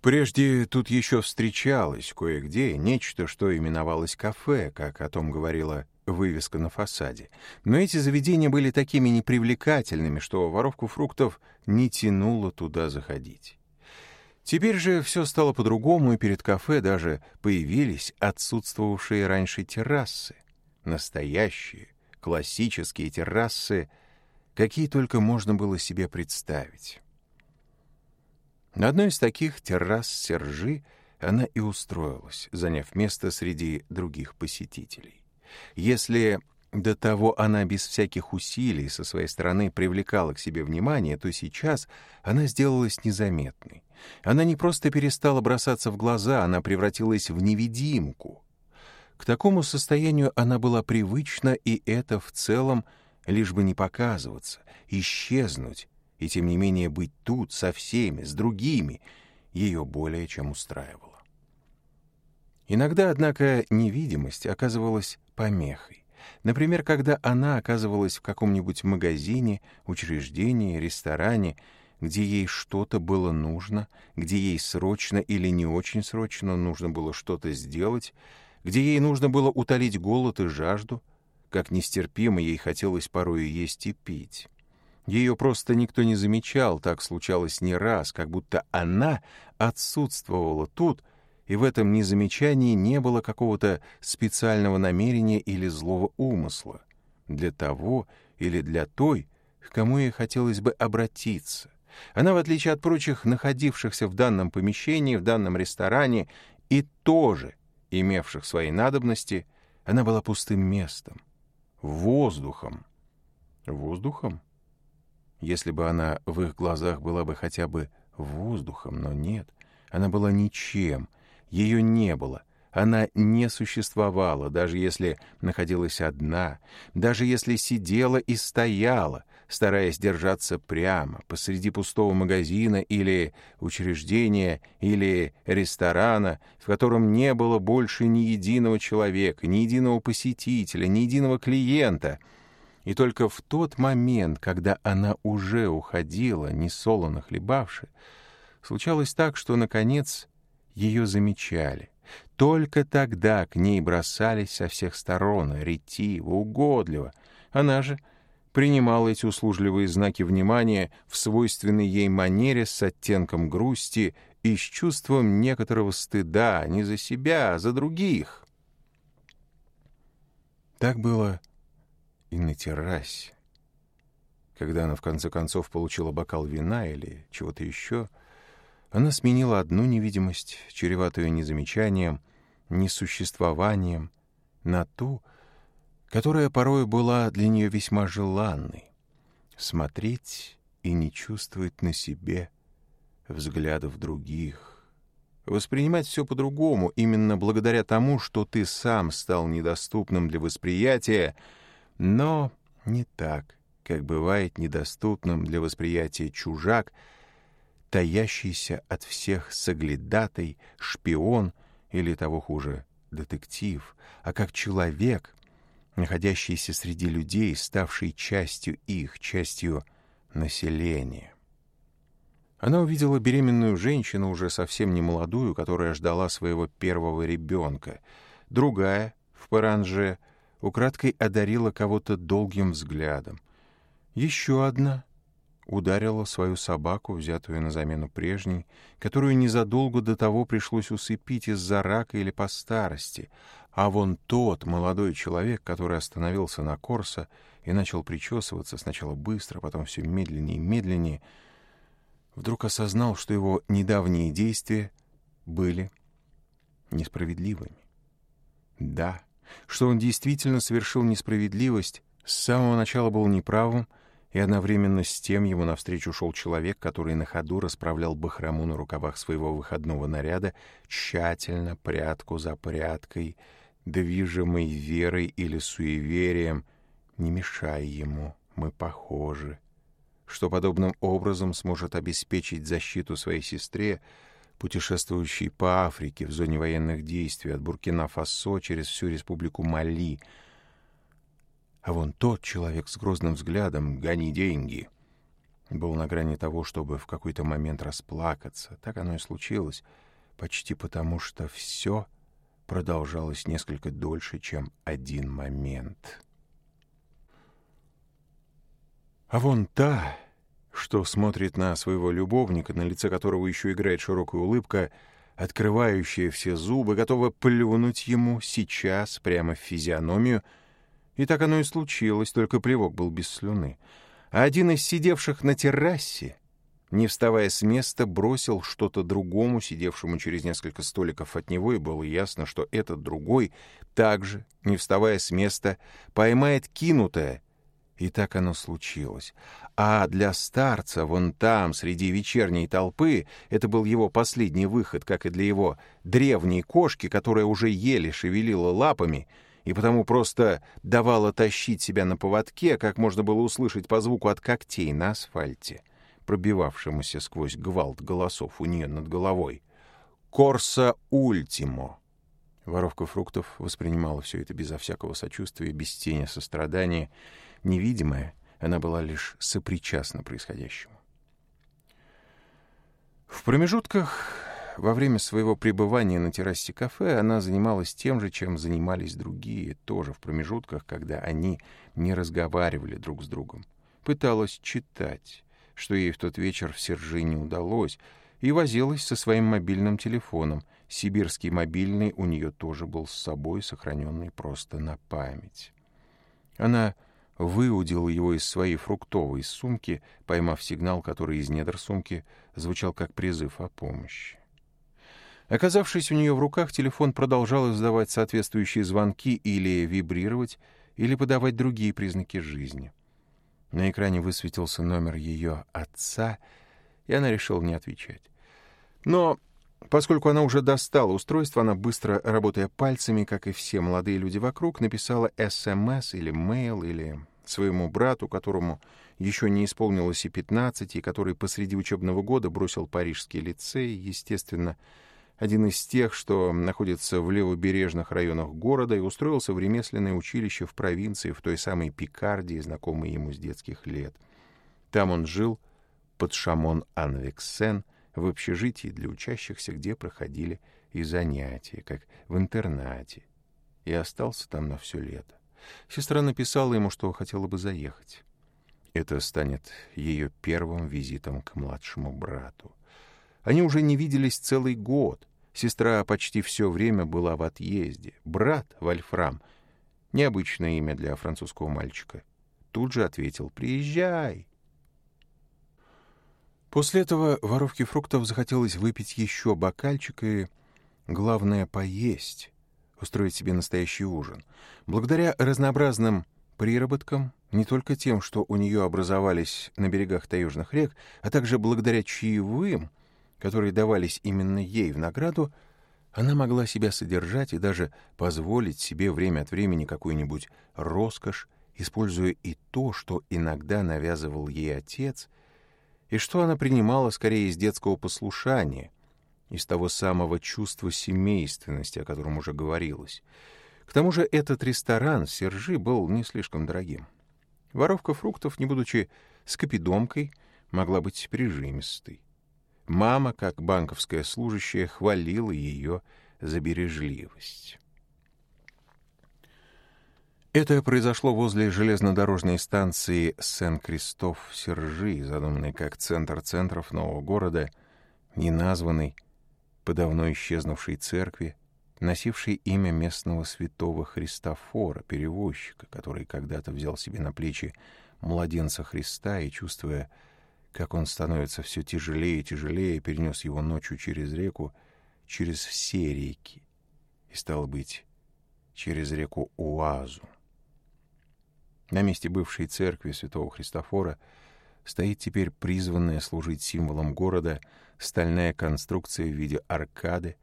Прежде тут еще встречалось кое-где нечто, что именовалось кафе, как о том говорила вывеска на фасаде. Но эти заведения были такими непривлекательными, что воровку фруктов не тянуло туда заходить. Теперь же все стало по-другому, и перед кафе даже появились отсутствовавшие раньше террасы. Настоящие, классические террасы, какие только можно было себе представить. На одной из таких террас Сержи она и устроилась, заняв место среди других посетителей. Если до того она без всяких усилий со своей стороны привлекала к себе внимание, то сейчас она сделалась незаметной. Она не просто перестала бросаться в глаза, она превратилась в невидимку. К такому состоянию она была привычна, и это в целом лишь бы не показываться, исчезнуть и тем не менее быть тут со всеми, с другими, ее более чем устраивало. Иногда, однако, невидимость оказывалась помехой. Например, когда она оказывалась в каком-нибудь магазине, учреждении, ресторане, где ей что-то было нужно, где ей срочно или не очень срочно нужно было что-то сделать, где ей нужно было утолить голод и жажду, как нестерпимо ей хотелось порою есть и пить. Ее просто никто не замечал, так случалось не раз, как будто она отсутствовала тут, и в этом незамечании не было какого-то специального намерения или злого умысла для того или для той, к кому ей хотелось бы обратиться. Она, в отличие от прочих, находившихся в данном помещении, в данном ресторане и тоже имевших свои надобности, она была пустым местом, воздухом. Воздухом? Если бы она в их глазах была бы хотя бы воздухом, но нет, она была ничем, ее не было, она не существовала, даже если находилась одна, даже если сидела и стояла, стараясь держаться прямо посреди пустого магазина или учреждения или ресторана, в котором не было больше ни единого человека, ни единого посетителя, ни единого клиента — и только в тот момент, когда она уже уходила, несолоно хлебавши, случалось так, что, наконец, ее замечали. Только тогда к ней бросались со всех сторон, ретиво, угодливо. Она же принимала эти услужливые знаки внимания в свойственной ей манере с оттенком грусти и с чувством некоторого стыда не за себя, а за других. Так было и на террасе, Когда она в конце концов получила бокал вина или чего-то еще, она сменила одну невидимость, чреватую незамечанием, несуществованием, на ту, которая порой была для нее весьма желанной. Смотреть и не чувствовать на себе взглядов других. Воспринимать все по-другому именно благодаря тому, что ты сам стал недоступным для восприятия — но не так, как бывает недоступным для восприятия чужак, таящийся от всех соглядатай, шпион или того хуже, детектив, а как человек, находящийся среди людей, ставший частью их, частью населения. Она увидела беременную женщину, уже совсем не молодую, которая ждала своего первого ребенка. Другая, в паранже, украдкой одарила кого-то долгим взглядом. Еще одна ударила свою собаку, взятую на замену прежней, которую незадолго до того пришлось усыпить из-за рака или по старости, а вон тот молодой человек, который остановился на Корса и начал причесываться сначала быстро, потом все медленнее и медленнее, вдруг осознал, что его недавние действия были несправедливыми. Да, что он действительно совершил несправедливость, с самого начала был неправым, и одновременно с тем ему навстречу шел человек, который на ходу расправлял бахрому на рукавах своего выходного наряда, тщательно, прятку за пряткой, движимой верой или суеверием, не мешая ему, мы похожи, что подобным образом сможет обеспечить защиту своей сестре, путешествующий по Африке в зоне военных действий от Буркина-Фасо через всю республику Мали. А вон тот человек с грозным взглядом «Гони деньги!» был на грани того, чтобы в какой-то момент расплакаться. Так оно и случилось, почти потому что все продолжалось несколько дольше, чем один момент. А вон та что смотрит на своего любовника, на лице которого еще играет широкая улыбка, открывающая все зубы, готова плюнуть ему сейчас прямо в физиономию. И так оно и случилось, только плевок был без слюны. А один из сидевших на террасе, не вставая с места, бросил что-то другому, сидевшему через несколько столиков от него, и было ясно, что этот другой также, не вставая с места, поймает кинутое и так оно случилось. А для старца вон там, среди вечерней толпы, это был его последний выход, как и для его древней кошки, которая уже еле шевелила лапами, и потому просто давала тащить себя на поводке, как можно было услышать по звуку от когтей на асфальте, пробивавшемуся сквозь гвалт голосов у нее над головой. «Корса Ультимо». Воровка фруктов воспринимала все это безо всякого сочувствия, без тени сострадания, невидимая, она была лишь сопричастна происходящему. В промежутках во время своего пребывания на террасе кафе она занималась тем же, чем занимались другие, тоже в промежутках, когда они не разговаривали друг с другом. Пыталась читать, что ей в тот вечер в Сержине удалось, и возилась со своим мобильным телефоном. Сибирский мобильный у нее тоже был с собой, сохраненный просто на память. Она выудил его из своей фруктовой сумки, поймав сигнал, который из недр сумки звучал как призыв о помощи. Оказавшись у нее в руках, телефон продолжал издавать соответствующие звонки или вибрировать, или подавать другие признаки жизни. На экране высветился номер ее отца, и она решила не отвечать. Но Поскольку она уже достала устройство, она быстро, работая пальцами, как и все молодые люди вокруг, написала СМС эм или мейл или своему брату, которому еще не исполнилось и 15, и который посреди учебного года бросил парижский лицей, естественно, один из тех, что находится в левобережных районах города и устроился в ремесленное училище в провинции, в той самой Пикардии, знакомой ему с детских лет. Там он жил под шамон Анвексен — в общежитии для учащихся, где проходили и занятия, как в интернате, и остался там на все лето. Сестра написала ему, что хотела бы заехать. Это станет ее первым визитом к младшему брату. Они уже не виделись целый год. Сестра почти все время была в отъезде. Брат, Вольфрам, необычное имя для французского мальчика, тут же ответил «Приезжай, После этого воровке фруктов захотелось выпить еще бокальчик и, главное, поесть, устроить себе настоящий ужин. Благодаря разнообразным приработкам, не только тем, что у нее образовались на берегах таежных рек, а также благодаря чаевым, которые давались именно ей в награду, она могла себя содержать и даже позволить себе время от времени какую-нибудь роскошь, используя и то, что иногда навязывал ей отец — и что она принимала скорее из детского послушания, из того самого чувства семейственности, о котором уже говорилось. К тому же этот ресторан в Сержи был не слишком дорогим. Воровка фруктов, не будучи скопидомкой, могла быть прижимистой. Мама, как банковская служащая, хвалила ее за бережливость. Это произошло возле железнодорожной станции Сен-Кристоф-Сержи, задуманной как центр центров нового города, неназванной, по давно исчезнувшей церкви, носившей имя местного святого Христофора, перевозчика, который когда-то взял себе на плечи младенца Христа и, чувствуя, как он становится все тяжелее и тяжелее, перенес его ночью через реку, через все реки, и, стало быть, через реку Уазу. На месте бывшей церкви святого Христофора стоит теперь призванная служить символом города стальная конструкция в виде аркады,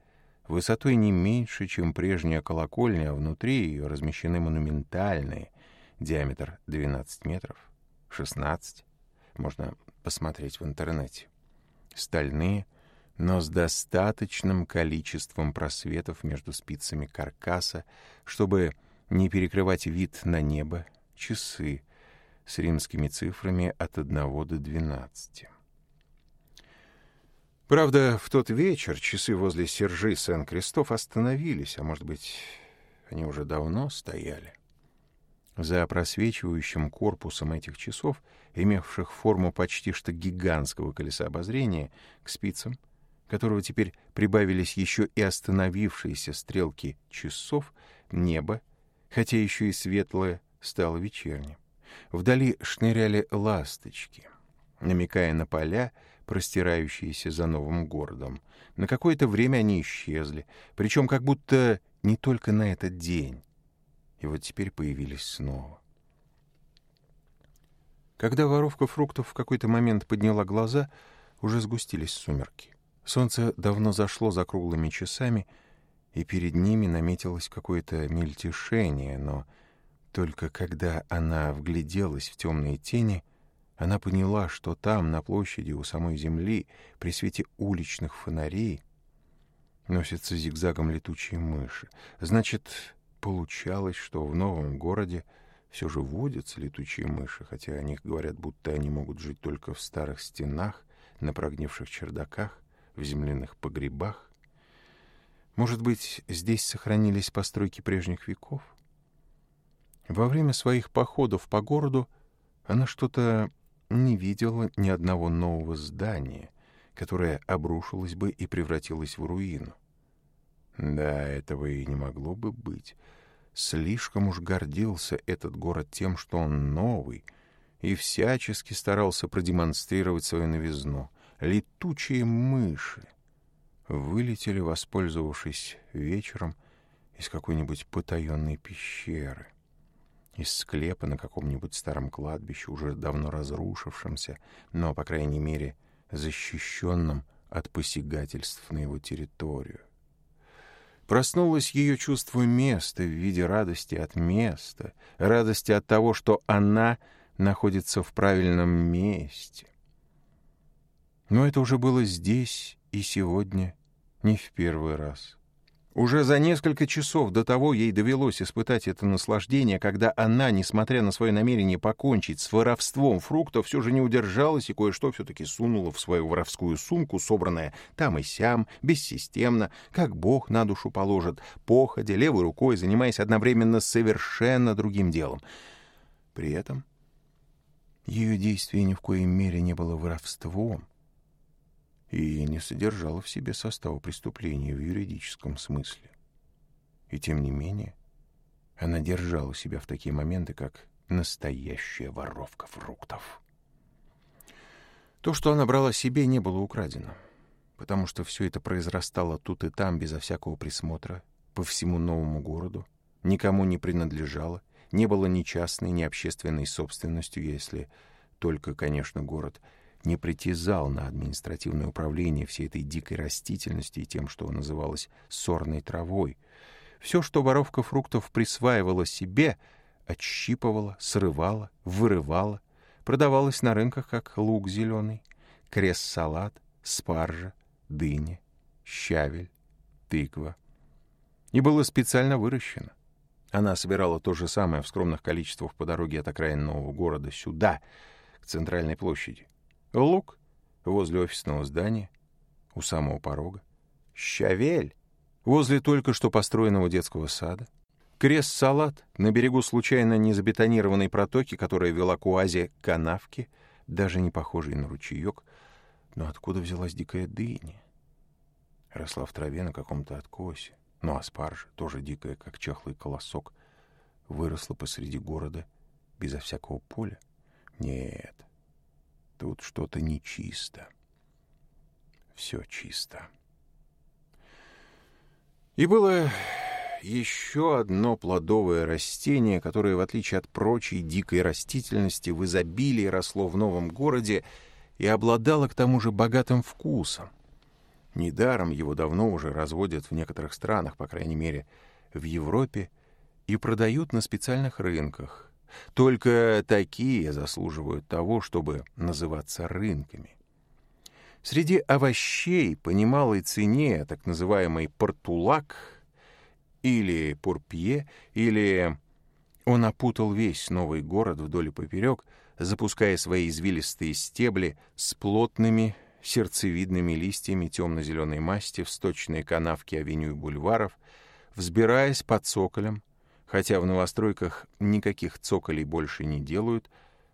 высотой не меньше, чем прежняя колокольня, а внутри ее размещены монументальные, диаметр 12 метров, 16, можно посмотреть в интернете, стальные, но с достаточным количеством просветов между спицами каркаса, чтобы не перекрывать вид на небо часы с римскими цифрами от 1 до 12. Правда, в тот вечер часы возле Сержи Сен-Крестов остановились, а может быть, они уже давно стояли. За просвечивающим корпусом этих часов, имевших форму почти что гигантского колеса обозрения, к спицам, которого теперь прибавились еще и остановившиеся стрелки часов, небо, хотя еще и светлое, стало вечерним. Вдали шныряли ласточки, намекая на поля, простирающиеся за новым городом. На какое-то время они исчезли, причем как будто не только на этот день. И вот теперь появились снова. Когда воровка фруктов в какой-то момент подняла глаза, уже сгустились сумерки. Солнце давно зашло за круглыми часами, и перед ними наметилось какое-то мельтешение, но только когда она вгляделась в темные тени, она поняла, что там, на площади у самой земли, при свете уличных фонарей, носятся зигзагом летучие мыши. Значит, получалось, что в новом городе все же водятся летучие мыши, хотя о них говорят, будто они могут жить только в старых стенах, на прогнивших чердаках, в земляных погребах. Может быть, здесь сохранились постройки прежних веков? Во время своих походов по городу она что-то не видела ни одного нового здания, которое обрушилось бы и превратилось в руину. Да, этого и не могло бы быть. Слишком уж гордился этот город тем, что он новый, и всячески старался продемонстрировать свою новизну. Летучие мыши вылетели, воспользовавшись вечером, из какой-нибудь потаенной пещеры. Из склепа на каком-нибудь старом кладбище, уже давно разрушившемся, но, по крайней мере, защищенном от посягательств на его территорию. Проснулось ее чувство места в виде радости от места, радости от того, что она находится в правильном месте. Но это уже было здесь и сегодня не в первый раз. Уже за несколько часов до того ей довелось испытать это наслаждение, когда она, несмотря на свое намерение покончить с воровством фруктов, все же не удержалась и кое-что все-таки сунула в свою воровскую сумку, собранная там и сям, бессистемно, как Бог на душу положит, походя, левой рукой, занимаясь одновременно совершенно другим делом. При этом ее действие ни в коей мере не было воровством — и не содержала в себе состава преступления в юридическом смысле. И тем не менее, она держала себя в такие моменты, как настоящая воровка фруктов. То, что она брала себе, не было украдено, потому что все это произрастало тут и там, безо всякого присмотра, по всему новому городу, никому не принадлежало, не было ни частной, ни общественной собственностью, если только, конечно, город — не притязал на административное управление всей этой дикой растительности и тем, что называлось сорной травой. Все, что воровка фруктов присваивала себе, отщипывала, срывала, вырывала, продавалась на рынках как лук зеленый, крест-салат, спаржа, дыня, щавель, тыква. И было специально выращено. Она собирала то же самое в скромных количествах по дороге от окраинного города сюда, к центральной площади. Лук возле офисного здания, у самого порога. Щавель возле только что построенного детского сада. Крест-салат на берегу случайно незабетонированной протоки, которая вела к уазе канавки, даже не похожей на ручеек. Но откуда взялась дикая дыня? Росла в траве на каком-то откосе. Но аспаржа, тоже дикая, как чахлый колосок, выросла посреди города безо всякого поля. Нет, Тут что-то нечисто. Все чисто. И было еще одно плодовое растение, которое, в отличие от прочей дикой растительности, в изобилии росло в новом городе и обладало к тому же богатым вкусом. Недаром его давно уже разводят в некоторых странах, по крайней мере, в Европе, и продают на специальных рынках. Только такие заслуживают того, чтобы называться рынками. Среди овощей по немалой цене, так называемый портулак или пурпье, или... Он опутал весь новый город вдоль и поперек, запуская свои извилистые стебли с плотными сердцевидными листьями темно-зеленой масти в сточные канавки авеню и бульваров, взбираясь под соколем — Хотя в новостройках никаких цоколей больше не делают,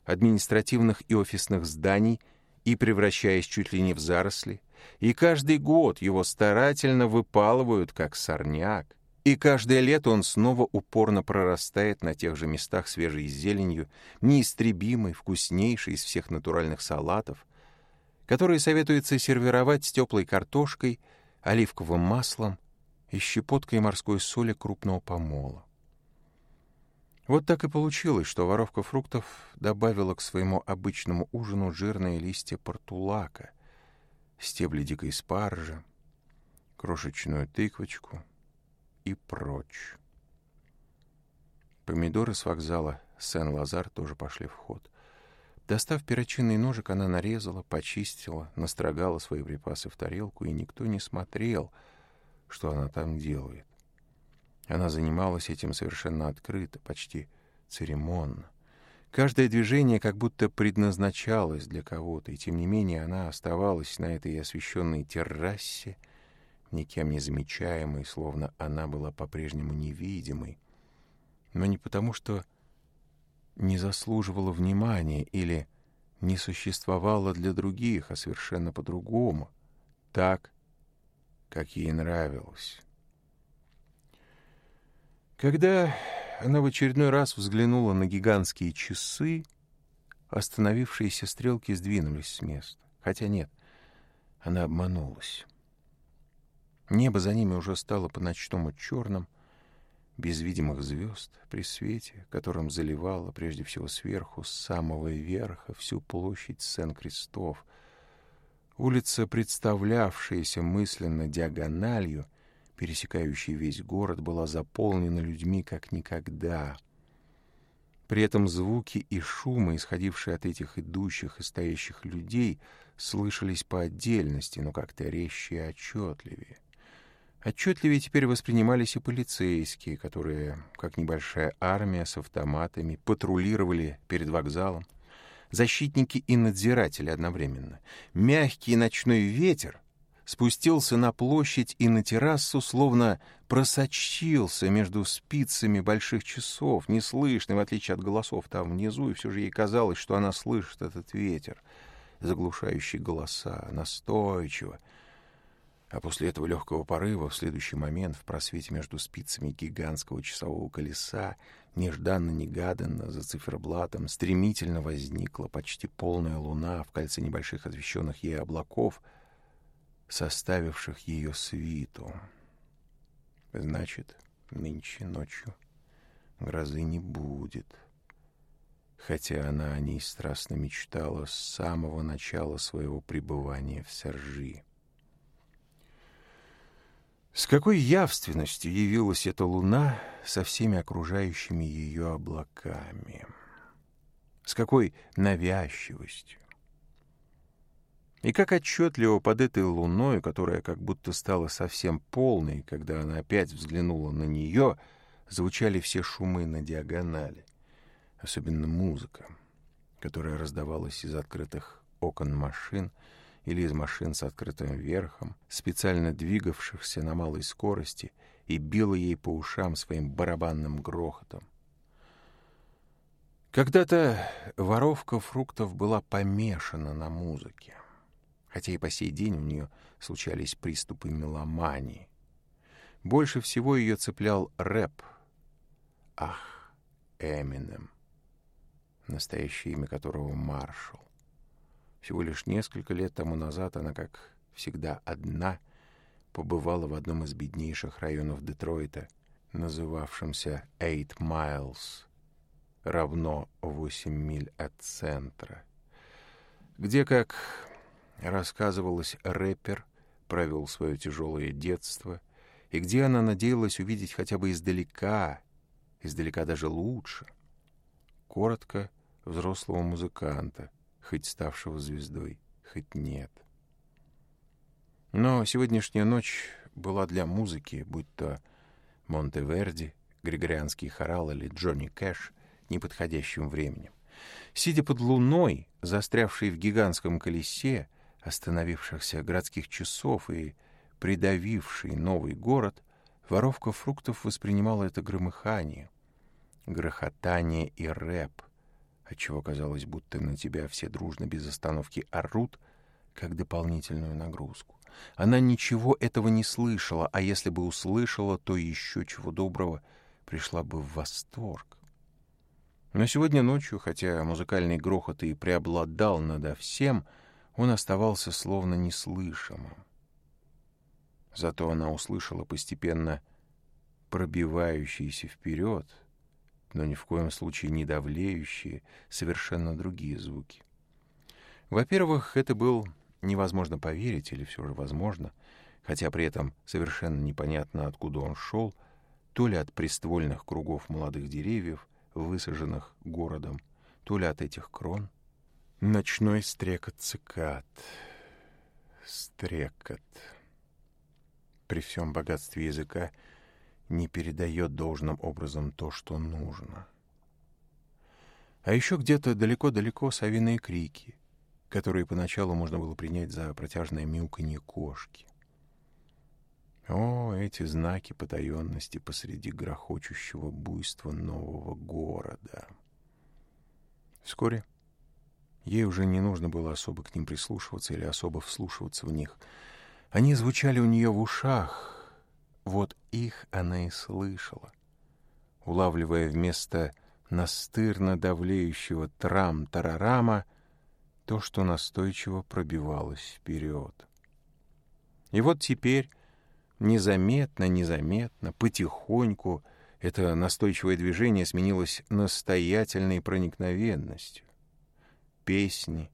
административных и офисных зданий и превращаясь чуть ли не в заросли, и каждый год его старательно выпалывают, как сорняк, и каждое лето он снова упорно прорастает на тех же местах свежей зеленью, неистребимой, вкуснейшей из всех натуральных салатов, которые советуется сервировать с теплой картошкой, оливковым маслом и щепоткой морской соли крупного помола. Вот так и получилось, что воровка фруктов добавила к своему обычному ужину жирные листья портулака, стебли дикой спаржи, крошечную тыквочку и прочь. Помидоры с вокзала Сен-Лазар тоже пошли в ход. Достав перочинный ножик, она нарезала, почистила, настрогала свои припасы в тарелку, и никто не смотрел, что она там делает. Она занималась этим совершенно открыто, почти церемонно. Каждое движение как будто предназначалось для кого-то, и тем не менее она оставалась на этой освещенной террасе, никем не замечаемой, словно она была по-прежнему невидимой. Но не потому, что не заслуживала внимания или не существовала для других, а совершенно по-другому, так, как ей нравилось. Когда она в очередной раз взглянула на гигантские часы, остановившиеся стрелки сдвинулись с места. Хотя нет, она обманулась. Небо за ними уже стало по-ночному черным, без видимых звезд, при свете, которым заливало прежде всего сверху, с самого верха, всю площадь Сен-Крестов. Улица, представлявшаяся мысленно диагональю — пересекающей весь город, была заполнена людьми как никогда. При этом звуки и шумы, исходившие от этих идущих и стоящих людей, слышались по отдельности, но как-то резче и отчетливее. Отчетливее теперь воспринимались и полицейские, которые, как небольшая армия с автоматами, патрулировали перед вокзалом. Защитники и надзиратели одновременно. Мягкий ночной ветер спустился на площадь и на террасу, словно просочился между спицами больших часов, неслышный, в отличие от голосов там внизу, и все же ей казалось, что она слышит этот ветер, заглушающий голоса, настойчиво. А после этого легкого порыва в следующий момент в просвете между спицами гигантского часового колеса нежданно-негаданно за циферблатом стремительно возникла почти полная луна в кольце небольших освещенных ей облаков — составивших ее свиту. Значит, нынче ночью грозы не будет, хотя она о ней страстно мечтала с самого начала своего пребывания в Сержи. С какой явственностью явилась эта луна со всеми окружающими ее облаками? С какой навязчивостью? И как отчетливо под этой луной, которая как будто стала совсем полной, когда она опять взглянула на нее, звучали все шумы на диагонали, особенно музыка, которая раздавалась из открытых окон машин или из машин с открытым верхом, специально двигавшихся на малой скорости, и била ей по ушам своим барабанным грохотом. Когда-то воровка фруктов была помешана на музыке хотя и по сей день у нее случались приступы меломании. Больше всего ее цеплял рэп. Ах, Эминем, настоящее имя которого Маршал. Всего лишь несколько лет тому назад она, как всегда одна, побывала в одном из беднейших районов Детройта, называвшемся «Eight Miles», равно 8 миль от центра, где, как рассказывалось рэпер, провел свое тяжелое детство, и где она надеялась увидеть хотя бы издалека, издалека даже лучше. Коротко взрослого музыканта, хоть ставшего звездой, хоть нет. Но сегодняшняя ночь была для музыки, будь то Монтеверди, Григорианский хорал или Джонни Кэш, неподходящим временем. Сидя под луной, застрявшей в гигантском колесе, остановившихся городских часов и придавивший новый город, воровка фруктов воспринимала это громыхание, грохотание и рэп, отчего казалось, будто на тебя все дружно без остановки орут, как дополнительную нагрузку. Она ничего этого не слышала, а если бы услышала, то еще чего доброго пришла бы в восторг. Но сегодня ночью, хотя музыкальный грохот и преобладал надо всем, — он оставался словно неслышимым. Зато она услышала постепенно пробивающиеся вперед, но ни в коем случае не давлеющие, совершенно другие звуки. Во-первых, это был невозможно поверить, или все же возможно, хотя при этом совершенно непонятно, откуда он шел, то ли от приствольных кругов молодых деревьев, высаженных городом, то ли от этих крон — Ночной стрекот цикад. Стрекот. При всем богатстве языка не передает должным образом то, что нужно. А еще где-то далеко-далеко совиные крики, которые поначалу можно было принять за протяжное мяуканье кошки. О, эти знаки потаенности посреди грохочущего буйства нового города! Вскоре Ей уже не нужно было особо к ним прислушиваться или особо вслушиваться в них. Они звучали у нее в ушах. Вот их она и слышала, улавливая вместо настырно давлеющего трам-тарарама то, что настойчиво пробивалось вперед. И вот теперь незаметно, незаметно, потихоньку это настойчивое движение сменилось настоятельной проникновенностью песни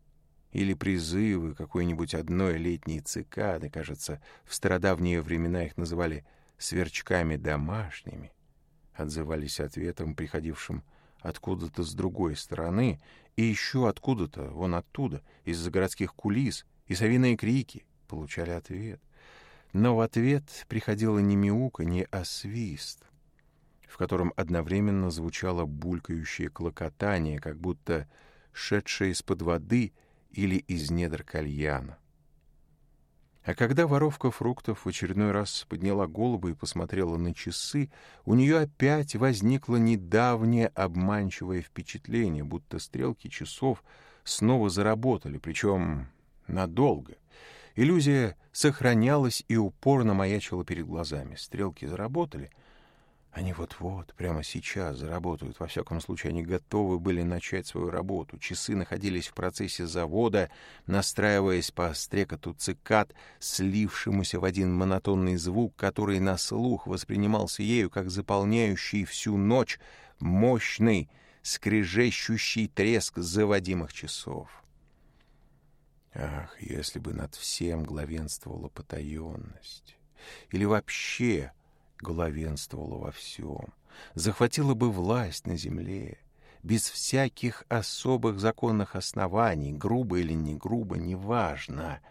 или призывы какой-нибудь одной летней цикады, кажется, в стародавние времена их называли сверчками домашними, отзывались ответом, приходившим откуда-то с другой стороны и еще откуда-то, вон оттуда, из-за городских кулис, и совиные крики получали ответ. Но в ответ приходило не мяуканье, а свист, в котором одновременно звучало булькающее клокотание, как будто шедшая из-под воды или из недр кальяна. А когда воровка фруктов в очередной раз подняла голову и посмотрела на часы, у нее опять возникло недавнее обманчивое впечатление, будто стрелки часов снова заработали, причем надолго. Иллюзия сохранялась и упорно маячила перед глазами. Стрелки заработали — они вот-вот, прямо сейчас заработают. Во всяком случае, они готовы были начать свою работу. Часы находились в процессе завода, настраиваясь по остре цикад, слившемуся в один монотонный звук, который на слух воспринимался ею как заполняющий всю ночь мощный, скрежещущий треск заводимых часов. Ах, если бы над всем главенствовала потаенность! Или вообще главенствовало во всем, захватила бы власть на земле, без всяких особых законных оснований, грубо или не грубо, неважно,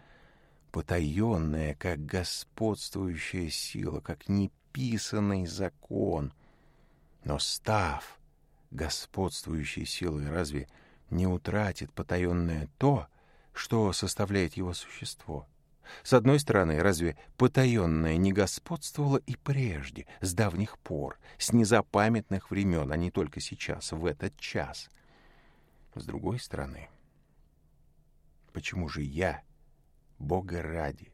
потаенная, как господствующая сила, как неписанный закон. Но став господствующей силой, разве не утратит потаенное то, что составляет его существо? — с одной стороны, разве потаенное не господствовало и прежде, с давних пор, с незапамятных времен, а не только сейчас, в этот час? С другой стороны, почему же я, Бога ради,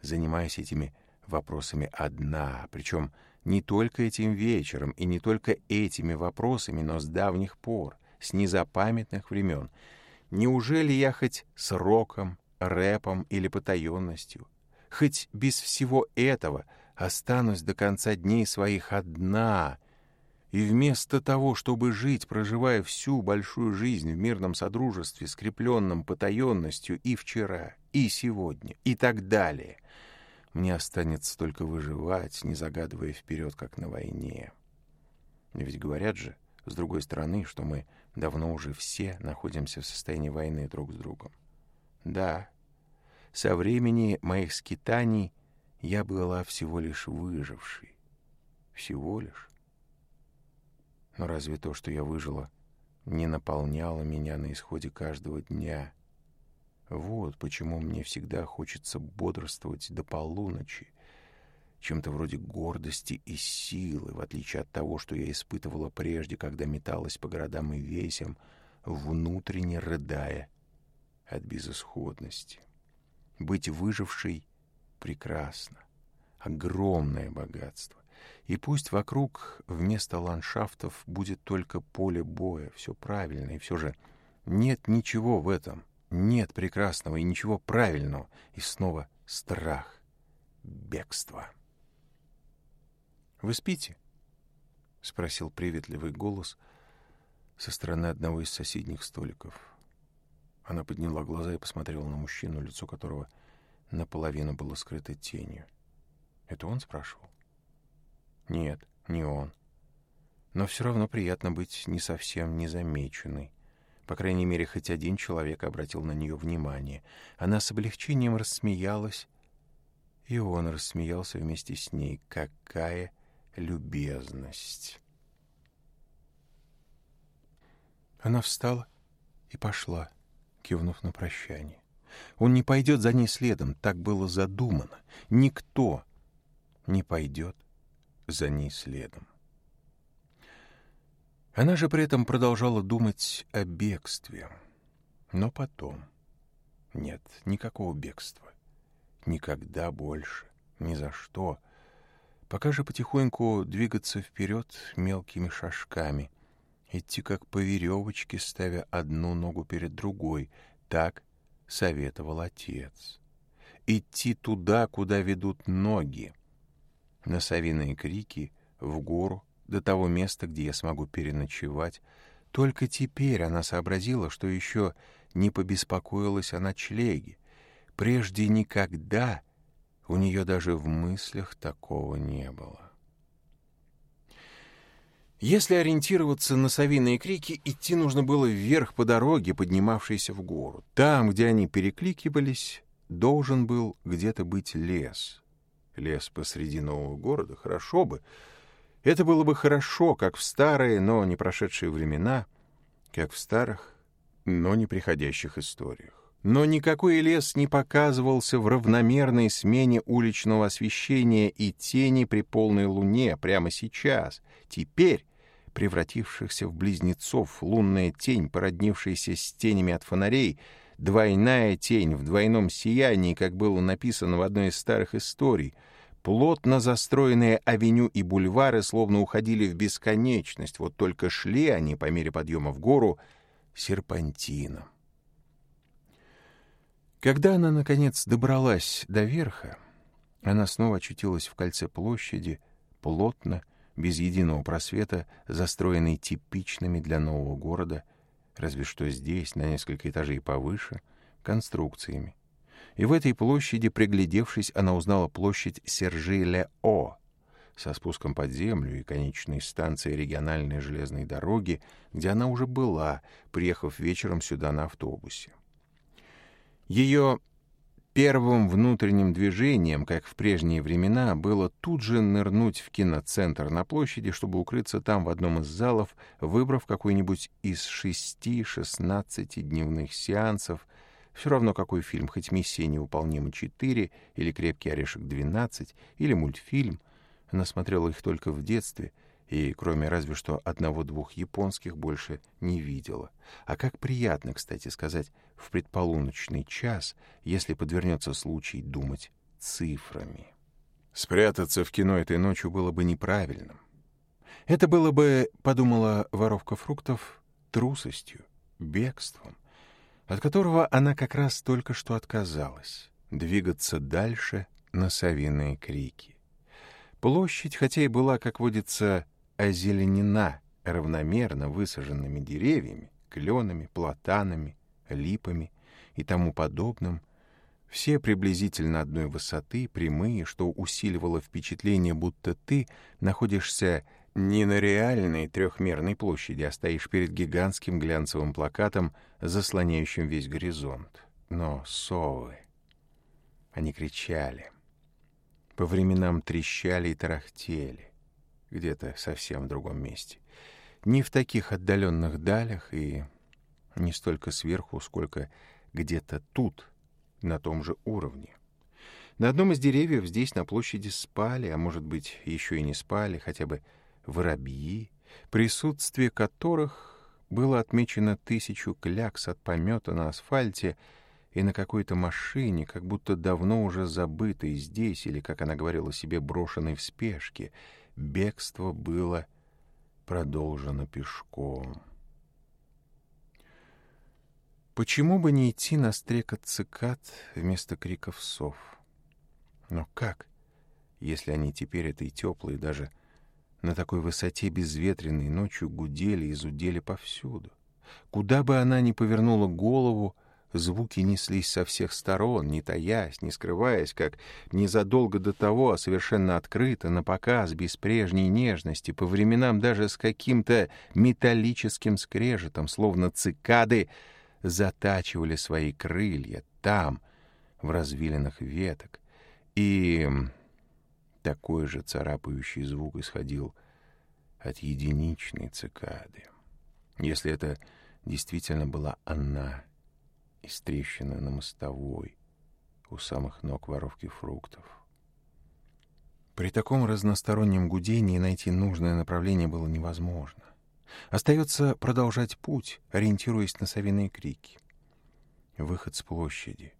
занимаюсь этими вопросами одна, причем не только этим вечером и не только этими вопросами, но с давних пор, с незапамятных времен. Неужели я хоть сроком рэпом или потаенностью. Хоть без всего этого останусь до конца дней своих одна. И вместо того, чтобы жить, проживая всю большую жизнь в мирном содружестве, скрепленном потаенностью и вчера, и сегодня, и так далее, мне останется только выживать, не загадывая вперед, как на войне. Ведь говорят же, с другой стороны, что мы давно уже все находимся в состоянии войны друг с другом. Да, со времени моих скитаний я была всего лишь выжившей. Всего лишь. Но разве то, что я выжила, не наполняло меня на исходе каждого дня? Вот почему мне всегда хочется бодрствовать до полуночи, чем-то вроде гордости и силы, в отличие от того, что я испытывала прежде, когда металась по городам и весям, внутренне рыдая от безысходности. Быть выжившей прекрасно, огромное богатство. И пусть вокруг вместо ландшафтов будет только поле боя, все правильно, и все же нет ничего в этом, нет прекрасного и ничего правильного, и снова страх, бегство. «Вы спите?» — спросил приветливый голос со стороны одного из соседних столиков. Она подняла глаза и посмотрела на мужчину, лицо которого наполовину было скрыто тенью. «Это он?» — спрашивал. «Нет, не он. Но все равно приятно быть не совсем незамеченной. По крайней мере, хоть один человек обратил на нее внимание. Она с облегчением рассмеялась, и он рассмеялся вместе с ней. Какая любезность! Она встала и пошла кивнув на прощание. Он не пойдет за ней следом, так было задумано. Никто не пойдет за ней следом. Она же при этом продолжала думать о бегстве. Но потом... Нет, никакого бегства. Никогда больше. Ни за что. Пока же потихоньку двигаться вперед мелкими шажками, идти как по веревочке, ставя одну ногу перед другой. Так советовал отец. Идти туда, куда ведут ноги. На совиные крики, в гору, до того места, где я смогу переночевать. Только теперь она сообразила, что еще не побеспокоилась о ночлеге. Прежде никогда у нее даже в мыслях такого не было. Если ориентироваться на совиные крики, идти нужно было вверх по дороге, поднимавшейся в гору. Там, где они перекликивались, должен был где-то быть лес. Лес посреди нового города, хорошо бы. Это было бы хорошо, как в старые, но не прошедшие времена, как в старых, но не приходящих историях. Но никакой лес не показывался в равномерной смене уличного освещения и тени при полной луне прямо сейчас, теперь превратившихся в близнецов лунная тень, породнившаяся с тенями от фонарей, двойная тень в двойном сиянии, как было написано в одной из старых историй. Плотно застроенные авеню и бульвары словно уходили в бесконечность, вот только шли они по мере подъема в гору серпантином. Когда она, наконец, добралась до верха, она снова очутилась в кольце площади, плотно, без единого просвета, застроенной типичными для нового города, разве что здесь, на несколько этажей повыше, конструкциями. И в этой площади, приглядевшись, она узнала площадь Сержи-Ле-О со спуском под землю и конечной станцией региональной железной дороги, где она уже была, приехав вечером сюда на автобусе. Ее первым внутренним движением, как в прежние времена, было тут же нырнуть в киноцентр на площади, чтобы укрыться там в одном из залов, выбрав какой-нибудь из шести-шестнадцати дневных сеансов, все равно какой фильм, хоть «Миссия невыполнима 4» или «Крепкий орешек 12» или мультфильм. Она смотрела их только в детстве — и, кроме разве что одного-двух японских, больше не видела. А как приятно, кстати сказать, в предполуночный час, если подвернется случай думать цифрами. Спрятаться в кино этой ночью было бы неправильным. Это было бы, подумала воровка фруктов, трусостью, бегством, от которого она как раз только что отказалась двигаться дальше на совиные крики. Площадь, хотя и была, как водится, озеленена равномерно высаженными деревьями, кленами, платанами, липами и тому подобным, все приблизительно одной высоты, прямые, что усиливало впечатление, будто ты находишься не на реальной трехмерной площади, а стоишь перед гигантским глянцевым плакатом, заслоняющим весь горизонт. Но совы... Они кричали. По временам трещали и тарахтели где-то совсем в другом месте. Не в таких отдаленных далях и не столько сверху, сколько где-то тут, на том же уровне. На одном из деревьев здесь на площади спали, а может быть, еще и не спали, хотя бы воробьи, присутствие которых было отмечено тысячу клякс от помета на асфальте и на какой-то машине, как будто давно уже забытой здесь или, как она говорила себе, брошенной в спешке — бегство было продолжено пешком. Почему бы не идти на стрекот цикад вместо криков сов? Но как, если они теперь этой теплой, даже на такой высоте безветренной ночью гудели и зудели повсюду? Куда бы она ни повернула голову, Звуки неслись со всех сторон, не таясь, не скрываясь, как незадолго до того, а совершенно открыто, на показ, без прежней нежности, по временам даже с каким-то металлическим скрежетом, словно цикады затачивали свои крылья там, в развилинах веток. И такой же царапающий звук исходил от единичной цикады. Если это действительно была она, из трещины на мостовой у самых ног воровки фруктов. При таком разностороннем гудении найти нужное направление было невозможно. Остается продолжать путь, ориентируясь на совиные крики. Выход с площади.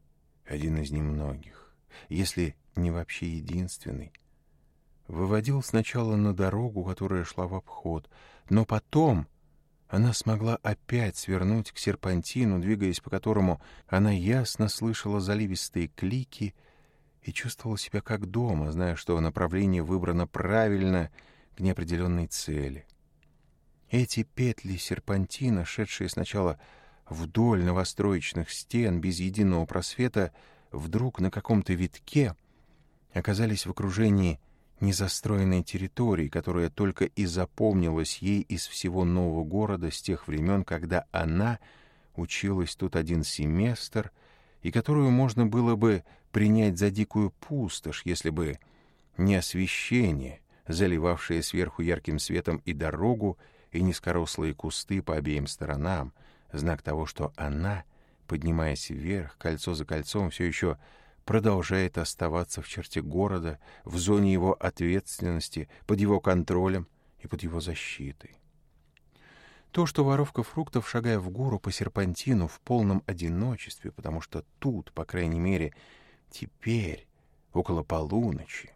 Один из немногих, если не вообще единственный. Выводил сначала на дорогу, которая шла в обход, но потом она смогла опять свернуть к серпантину, двигаясь по которому она ясно слышала заливистые клики и чувствовала себя как дома, зная, что направление выбрано правильно к неопределенной цели. Эти петли серпантина, шедшие сначала вдоль новостроечных стен без единого просвета, вдруг на каком-то витке оказались в окружении незастроенной территории, которая только и запомнилась ей из всего нового города с тех времен, когда она училась тут один семестр, и которую можно было бы принять за дикую пустошь, если бы не освещение, заливавшее сверху ярким светом и дорогу, и низкорослые кусты по обеим сторонам, знак того, что она, поднимаясь вверх, кольцо за кольцом, все еще продолжает оставаться в черте города, в зоне его ответственности, под его контролем и под его защитой. То, что воровка фруктов, шагая в гору по серпантину в полном одиночестве, потому что тут, по крайней мере, теперь, около полуночи,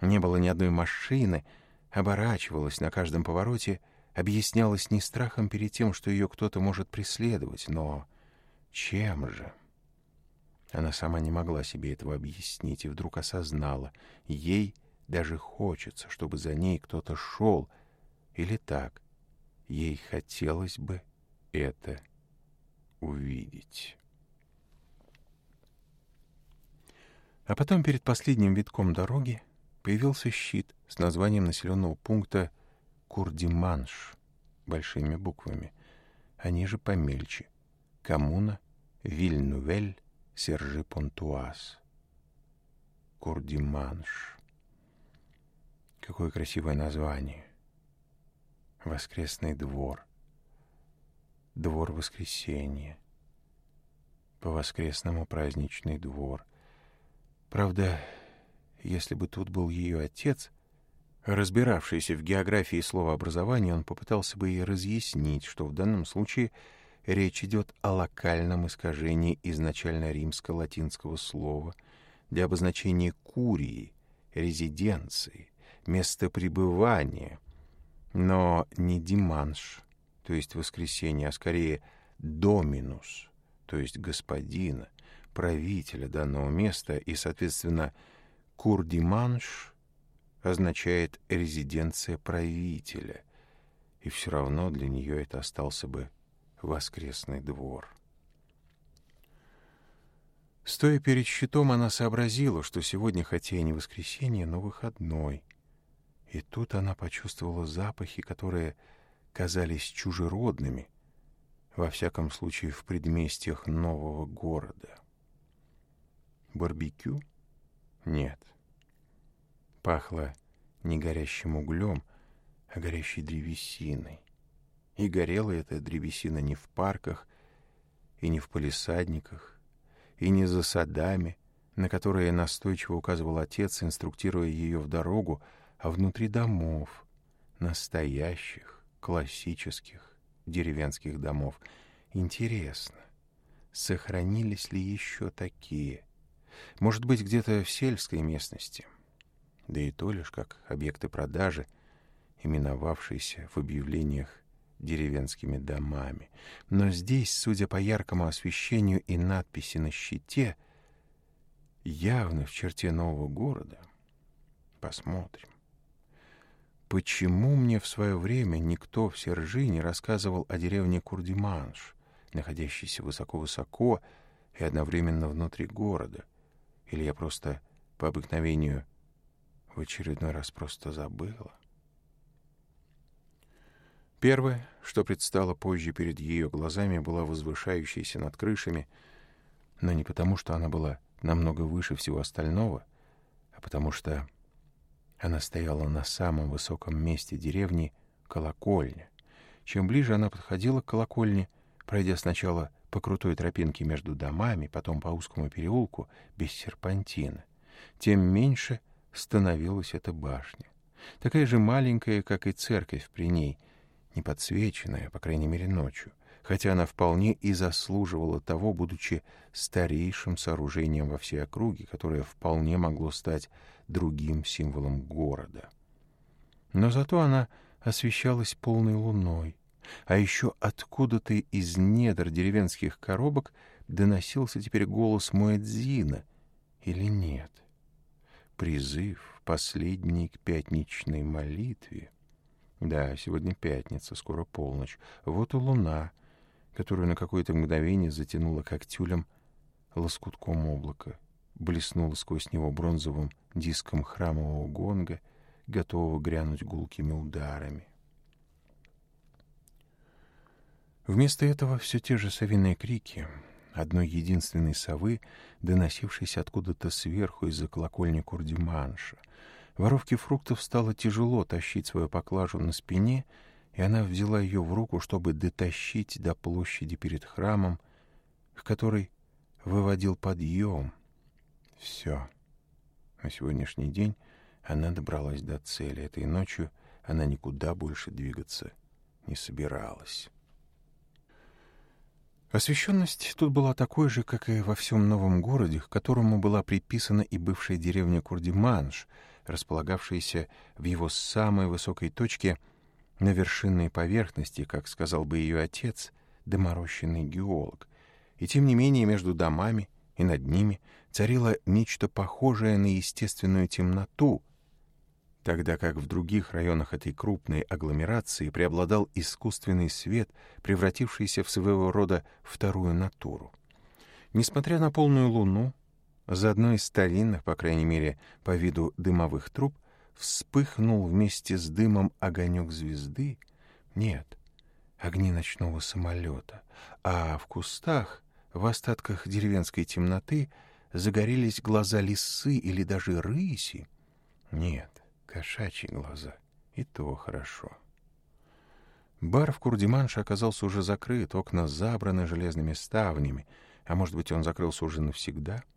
не было ни одной машины, оборачивалась на каждом повороте, объяснялась не страхом перед тем, что ее кто-то может преследовать, но чем же? — она сама не могла себе этого объяснить и вдруг осознала. Ей даже хочется, чтобы за ней кто-то шел. Или так. Ей хотелось бы это увидеть. А потом перед последним витком дороги появился щит с названием населенного пункта Курдиманш большими буквами. Они же помельче. Коммуна Вильнувель سێژێ پۆنتواز کوردی. Какое красивое название. Воскресный двор. Двор воскресенья. По-воскресному праздничный двор. Правда, если бы тут был ее отец, разбиравшийся в географии словообразования, он попытался бы ей разъяснить, что в данном случае — речь идет о локальном искажении изначально римско-латинского слова для обозначения курии, резиденции, места пребывания, но не диманш, то есть воскресенье, а скорее доминус, то есть господина, правителя данного места, и, соответственно, курдиманш означает резиденция правителя, и все равно для нее это остался бы воскресный двор. Стоя перед щитом, она сообразила, что сегодня, хотя и не воскресенье, но выходной. И тут она почувствовала запахи, которые казались чужеродными, во всяком случае в предместьях нового города. Барбекю? Нет. Пахло не горящим углем, а горящей древесиной. И горело эта древесина не в парках и не в полисадниках, и не за садами, на которые настойчиво указывал отец, инструктируя ее в дорогу, а внутри домов, настоящих, классических, деревенских домов. Интересно, сохранились ли еще такие? Может быть, где-то в сельской местности? Да и то лишь как объекты продажи, именовавшиеся в объявлениях деревенскими домами. Но здесь, судя по яркому освещению и надписи на щите, явно в черте нового города. Посмотрим. Почему мне в свое время никто в Сержи не рассказывал о деревне Курдиманш, находящейся высоко-высоко и одновременно внутри города? Или я просто по обыкновению в очередной раз просто забыла? Первое, что предстало позже перед ее глазами, была возвышающаяся над крышами, но не потому, что она была намного выше всего остального, а потому что она стояла на самом высоком месте деревни колокольня. Чем ближе она подходила к колокольне, пройдя сначала по крутой тропинке между домами, потом по узкому переулку, без серпантина, тем меньше становилась эта башня. Такая же маленькая, как и церковь при ней — неподсвеченная по крайней мере, ночью, хотя она вполне и заслуживала того, будучи старейшим сооружением во всей округе, которое вполне могло стать другим символом города. Но зато она освещалась полной луной, а еще откуда-то из недр деревенских коробок доносился теперь голос Муэдзина, или нет? Призыв, последней к пятничной молитве — да, сегодня пятница, скоро полночь. Вот и луна, которую на какое-то мгновение затянула как тюлем лоскутком облака, блеснула сквозь него бронзовым диском храмового гонга, готового грянуть гулкими ударами. Вместо этого все те же совиные крики, одной единственной совы, доносившейся откуда-то сверху из-за колокольни Курдиманша — Воровке фруктов стало тяжело тащить свою поклажу на спине, и она взяла ее в руку, чтобы дотащить до площади перед храмом, к которой выводил подъем. Все. На сегодняшний день она добралась до цели. Этой ночью она никуда больше двигаться не собиралась. Освещенность тут была такой же, как и во всем новом городе, к которому была приписана и бывшая деревня Курдиманш — располагавшейся в его самой высокой точке на вершинной поверхности, как сказал бы ее отец, доморощенный геолог. И тем не менее между домами и над ними царило нечто похожее на естественную темноту, тогда как в других районах этой крупной агломерации преобладал искусственный свет, превратившийся в своего рода вторую натуру. Несмотря на полную луну, за одной из старинных, по крайней мере, по виду дымовых труб, вспыхнул вместе с дымом огонек звезды. Нет, огни ночного самолета. А в кустах, в остатках деревенской темноты, загорелись глаза лисы или даже рыси. Нет, кошачьи глаза. И то хорошо. Бар в Курдиманше оказался уже закрыт, окна забраны железными ставнями. А может быть, он закрылся уже навсегда? —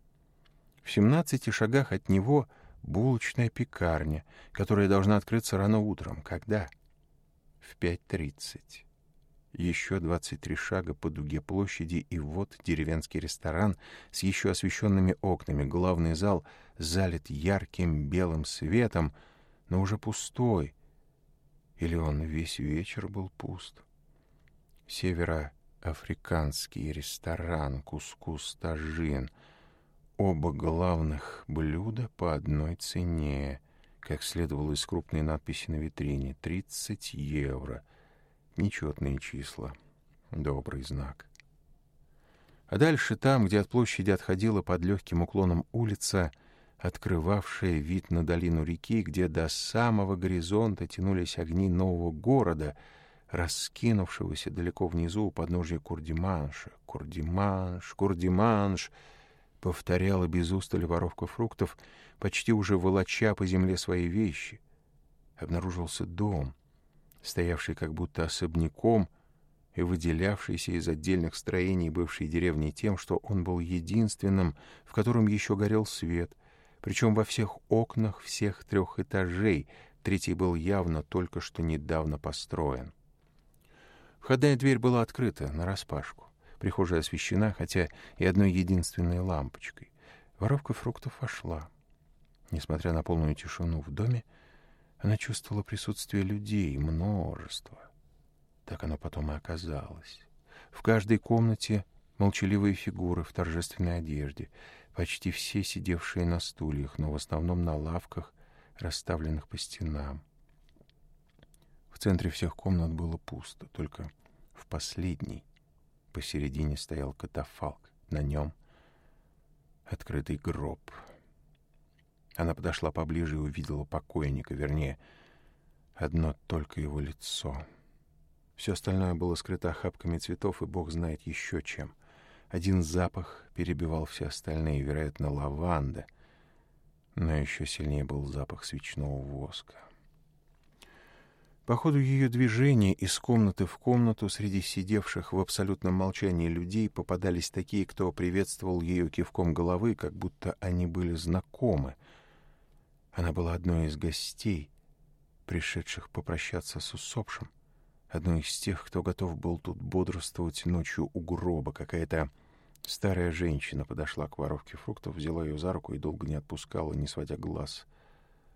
в 17 шагах от него булочная пекарня, которая должна открыться рано утром. Когда? В 5.30. Еще 23 шага по дуге площади, и вот деревенский ресторан с еще освещенными окнами. Главный зал залит ярким белым светом, но уже пустой. Или он весь вечер был пуст? Североафриканский ресторан «Кускус-тажин» -кус Оба главных блюда по одной цене, как следовало из крупной надписи на витрине, 30 евро. Нечетные числа. Добрый знак. А дальше там, где от площади отходила под легким уклоном улица, открывавшая вид на долину реки, где до самого горизонта тянулись огни нового города, раскинувшегося далеко внизу у подножья Курдиманша. Курдиманш, Курдиманш — повторяла без устали воровка фруктов, почти уже волоча по земле свои вещи. Обнаружился дом, стоявший как будто особняком и выделявшийся из отдельных строений бывшей деревни тем, что он был единственным, в котором еще горел свет, причем во всех окнах всех трех этажей, третий был явно только что недавно построен. Входная дверь была открыта, нараспашку прихожая освещена, хотя и одной единственной лампочкой. Воровка фруктов вошла. Несмотря на полную тишину в доме, она чувствовала присутствие людей, множество. Так оно потом и оказалось. В каждой комнате молчаливые фигуры в торжественной одежде, почти все сидевшие на стульях, но в основном на лавках, расставленных по стенам. В центре всех комнат было пусто, только в последней посередине стоял катафалк. На нем открытый гроб. Она подошла поближе и увидела покойника, вернее, одно только его лицо. Все остальное было скрыто охапками цветов, и бог знает еще чем. Один запах перебивал все остальные, вероятно, лаванда, но еще сильнее был запах свечного воска. По ходу ее движений из комнаты в комнату среди сидевших в абсолютном молчании людей попадались такие, кто приветствовал ее кивком головы, как будто они были знакомы. Она была одной из гостей, пришедших попрощаться с усопшим, одной из тех, кто готов был тут бодрствовать ночью у гроба. Какая-то старая женщина подошла к воровке фруктов, взяла ее за руку и долго не отпускала, не сводя глаз.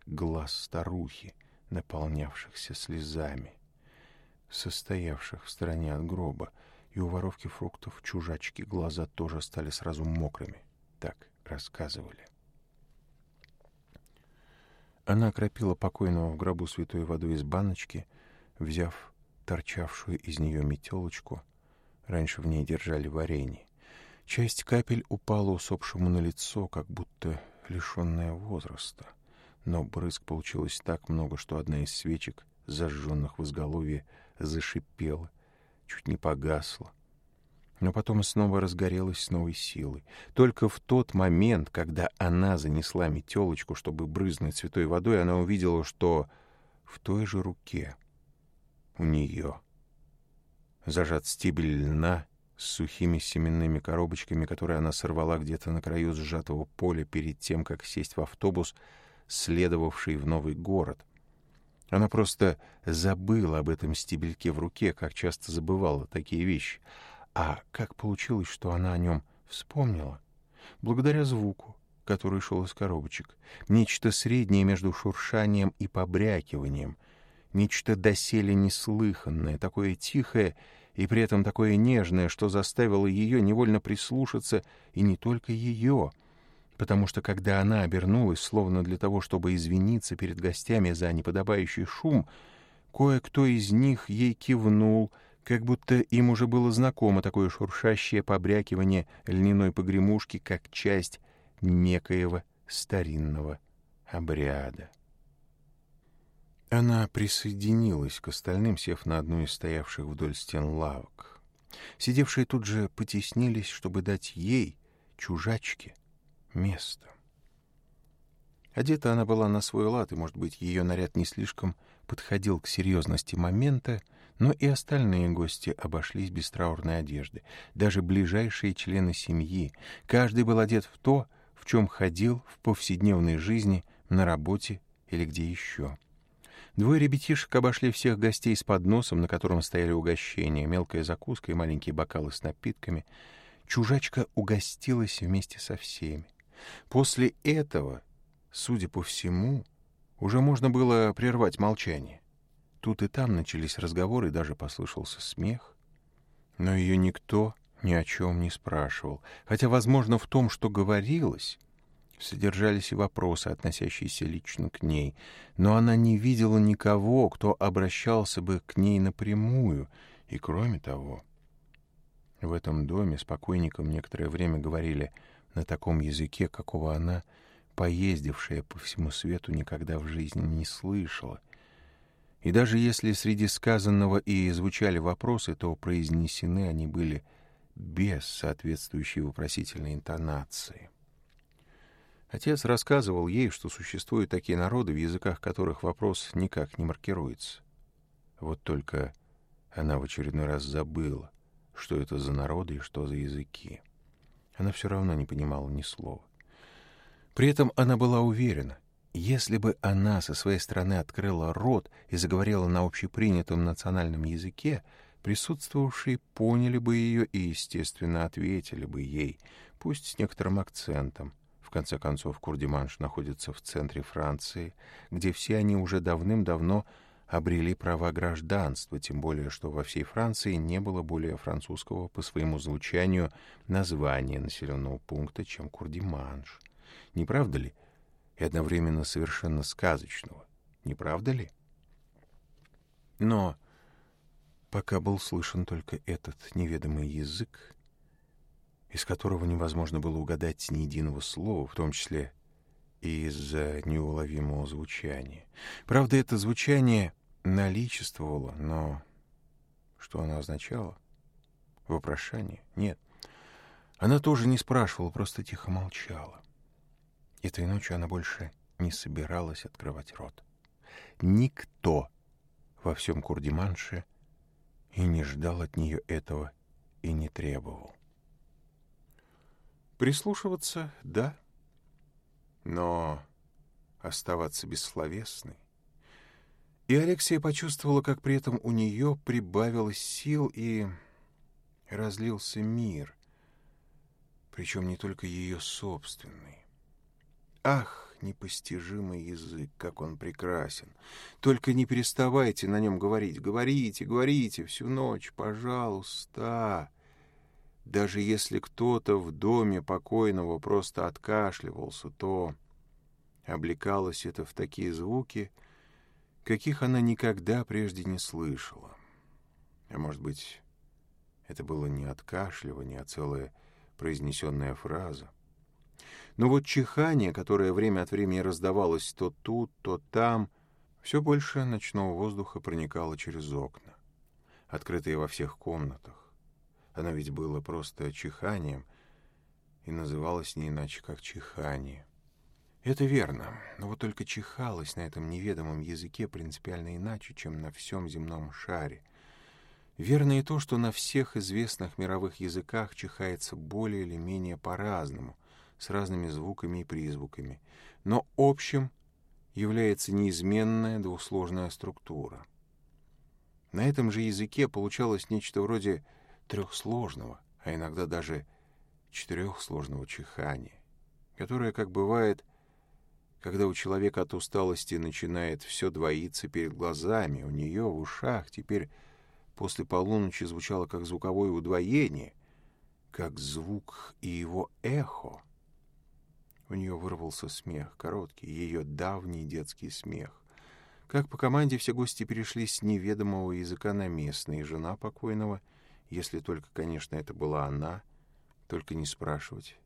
Глаз старухи — наполнявшихся слезами. Состоявших в стороне от гроба и у воровки фруктов чужачки глаза тоже стали сразу мокрыми. Так рассказывали. Она окропила покойного в гробу святой водой из баночки, взяв торчавшую из нее метелочку. Раньше в ней держали варенье. Часть капель упала усопшему на лицо, как будто лишенная возраста — но брызг получилось так много, что одна из свечек, зажженных в изголовье, зашипела, чуть не погасла. Но потом снова разгорелась с новой силой. Только в тот момент, когда она занесла метелочку, чтобы брызнуть святой водой, она увидела, что в той же руке у нее зажат стебель льна с сухими семенными коробочками, которые она сорвала где-то на краю сжатого поля перед тем, как сесть в автобус — следовавший в новый город. Она просто забыла об этом стебельке в руке, как часто забывала такие вещи. А как получилось, что она о нем вспомнила? Благодаря звуку, который шел из коробочек. Нечто среднее между шуршанием и побрякиванием. Нечто доселе неслыханное, такое тихое и при этом такое нежное, что заставило ее невольно прислушаться, и не только ее — потому что когда она обернулась, словно для того, чтобы извиниться перед гостями за неподобающий шум, кое-кто из них ей кивнул, как будто им уже было знакомо такое шуршащее побрякивание льняной погремушки как часть некоего старинного обряда. Она присоединилась к остальным, сев на одну из стоявших вдоль стен лавок. Сидевшие тут же потеснились, чтобы дать ей, чужачке, место. Одета она была на свой лад, и, может быть, ее наряд не слишком подходил к серьезности момента, но и остальные гости обошлись без траурной одежды, даже ближайшие члены семьи. Каждый был одет в то, в чем ходил в повседневной жизни, на работе или где еще. Двое ребятишек обошли всех гостей с подносом, на котором стояли угощения, мелкая закуска и маленькие бокалы с напитками. Чужачка угостилась вместе со всеми. После этого, судя по всему, уже можно было прервать молчание. Тут и там начались разговоры, даже послышался смех. Но ее никто ни о чем не спрашивал, хотя, возможно, в том, что говорилось, содержались и вопросы, относящиеся лично к ней, но она не видела никого, кто обращался бы к ней напрямую, и кроме того... В этом доме с покойником некоторое время говорили на таком языке, какого она, поездившая по всему свету, никогда в жизни не слышала. И даже если среди сказанного и звучали вопросы, то произнесены они были без соответствующей вопросительной интонации. Отец рассказывал ей, что существуют такие народы, в языках которых вопрос никак не маркируется. Вот только она в очередной раз забыла, что это за народы и что за языки. Она все равно не понимала ни слова. При этом она была уверена, если бы она со своей стороны открыла рот и заговорила на общепринятом национальном языке, присутствовавшие поняли бы ее и, естественно, ответили бы ей, пусть с некоторым акцентом. В конце концов, Курдиманш находится в центре Франции, где все они уже давным-давно обрели право гражданства, тем более что во всей Франции не было более французского по своему звучанию названия населенного пункта, чем Курдиманш. Не правда ли? И одновременно совершенно сказочного. Не правда ли? Но пока был слышен только этот неведомый язык, из которого невозможно было угадать ни единого слова, в том числе и из-за неуловимого звучания. Правда, это звучание наличествовало, но что она означала? Вопрошание? Нет. Она тоже не спрашивала, просто тихо молчала. Этой ночью она больше не собиралась открывать рот. Никто во всем Курдиманше и не ждал от нее этого и не требовал. Прислушиваться — да, но оставаться бессловесной и Алексия почувствовала, как при этом у нее прибавилось сил и разлился мир, причем не только ее собственный. Ах, непостижимый язык, как он прекрасен! Только не переставайте на нем говорить, говорите, говорите всю ночь, пожалуйста! Даже если кто-то в доме покойного просто откашливался, то облекалось это в такие звуки — каких она никогда прежде не слышала. А может быть, это было не откашливание, а целая произнесенная фраза. Но вот чихание, которое время от времени раздавалось то тут, то там, все больше ночного воздуха проникало через окна, открытые во всех комнатах. Оно ведь было просто чиханием и называлось не иначе, как чихание. Это верно, но вот только чихалось на этом неведомом языке принципиально иначе, чем на всем земном шаре. Верно и то, что на всех известных мировых языках чихается более или менее по-разному, с разными звуками и призвуками, но общим является неизменная двусложная структура. На этом же языке получалось нечто вроде трехсложного, а иногда даже четырехсложного чихания, которое, как бывает, — когда у человека от усталости начинает все двоиться перед глазами, у нее в ушах теперь после полуночи звучало как звуковое удвоение, как звук и его эхо. У нее вырвался смех, короткий, ее давний детский смех. Как по команде все гости перешли с неведомого языка на местный, и жена покойного, если только, конечно, это была она, только не спрашивать,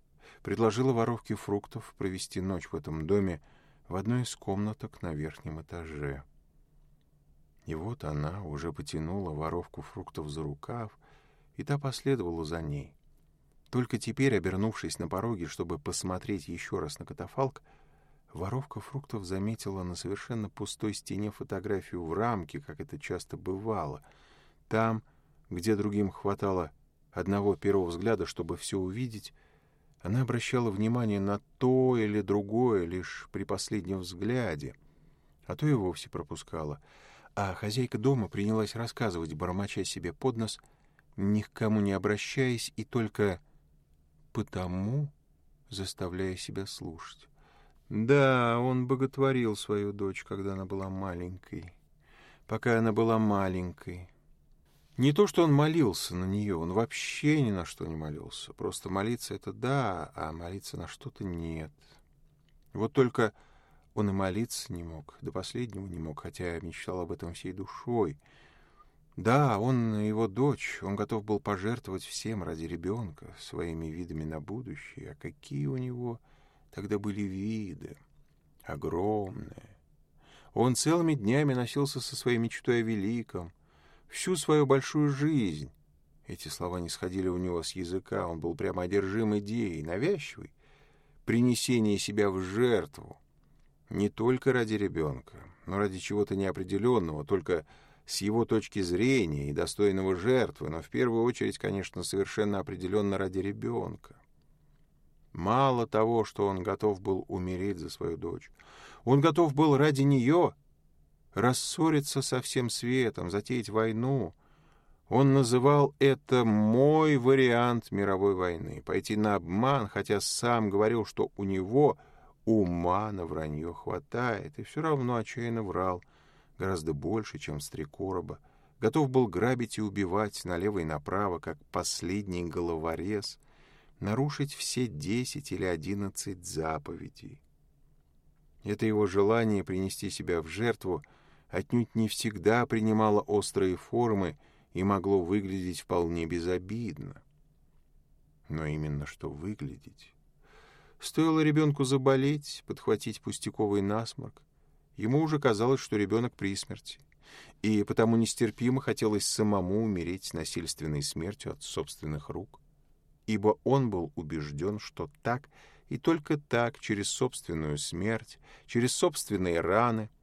предложила воровке фруктов провести ночь в этом доме в одной из комнаток на верхнем этаже. И вот она уже потянула воровку фруктов за рукав, и та последовала за ней. Только теперь, обернувшись на пороге, чтобы посмотреть еще раз на катафалк, воровка фруктов заметила на совершенно пустой стене фотографию в рамке, как это часто бывало. Там, где другим хватало одного первого взгляда, чтобы все увидеть, она обращала внимание на то или другое лишь при последнем взгляде, а то и вовсе пропускала. А хозяйка дома принялась рассказывать, бормоча себе под нос, ни к кому не обращаясь и только потому заставляя себя слушать. Да, он боготворил свою дочь, когда она была маленькой. Пока она была маленькой, не то, что он молился на нее, он вообще ни на что не молился. Просто молиться — это да, а молиться на что-то нет. Вот только он и молиться не мог, до последнего не мог, хотя мечтал об этом всей душой. Да, он и его дочь, он готов был пожертвовать всем ради ребенка, своими видами на будущее. А какие у него тогда были виды? Огромные. Он целыми днями носился со своей мечтой о великом — всю свою большую жизнь. Эти слова не сходили у него с языка, он был прямо одержим идеей, навязчивой. Принесение себя в жертву. Не только ради ребенка, но ради чего-то неопределенного, только с его точки зрения и достойного жертвы, но в первую очередь, конечно, совершенно определенно ради ребенка. Мало того, что он готов был умереть за свою дочь, он готов был ради нее рассориться со всем светом, затеять войну. Он называл это «мой вариант мировой войны», пойти на обман, хотя сам говорил, что у него ума на вранье хватает, и все равно отчаянно врал, гораздо больше, чем Стрекороба. Готов был грабить и убивать налево и направо, как последний головорез, нарушить все десять или одиннадцать заповедей. Это его желание принести себя в жертву — отнюдь не всегда принимало острые формы и могло выглядеть вполне безобидно. Но именно что выглядеть. Стоило ребенку заболеть, подхватить пустяковый насморк, ему уже казалось, что ребенок при смерти, и потому нестерпимо хотелось самому умереть насильственной смертью от собственных рук, ибо он был убежден, что так и только так через собственную смерть, через собственные раны —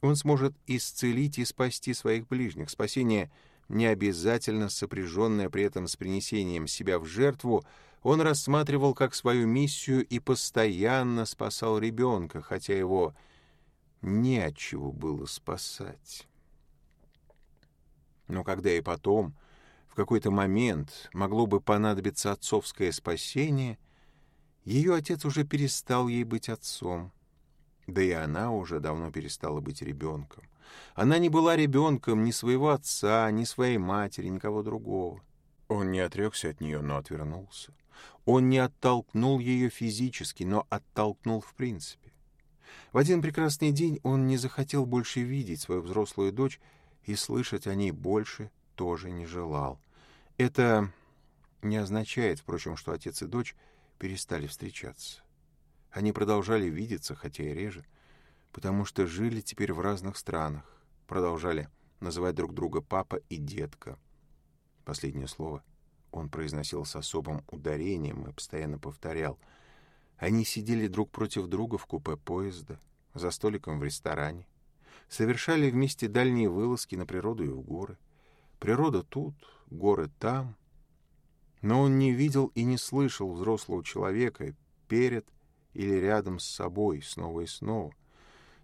он сможет исцелить и спасти своих ближних. Спасение не обязательно сопряженное при этом с принесением себя в жертву, он рассматривал как свою миссию и постоянно спасал ребенка, хотя его не от чего было спасать. Но когда и потом, в какой-то момент, могло бы понадобиться отцовское спасение, ее отец уже перестал ей быть отцом — да и она уже давно перестала быть ребенком. Она не была ребенком ни своего отца, ни своей матери, никого другого. Он не отрекся от нее, но отвернулся. Он не оттолкнул ее физически, но оттолкнул в принципе. В один прекрасный день он не захотел больше видеть свою взрослую дочь и слышать о ней больше тоже не желал. Это не означает, впрочем, что отец и дочь перестали встречаться. Они продолжали видеться, хотя и реже, потому что жили теперь в разных странах, продолжали называть друг друга папа и детка. Последнее слово он произносил с особым ударением и постоянно повторял. Они сидели друг против друга в купе поезда, за столиком в ресторане, совершали вместе дальние вылазки на природу и в горы. Природа тут, горы там. Но он не видел и не слышал взрослого человека перед или рядом с собой снова и снова.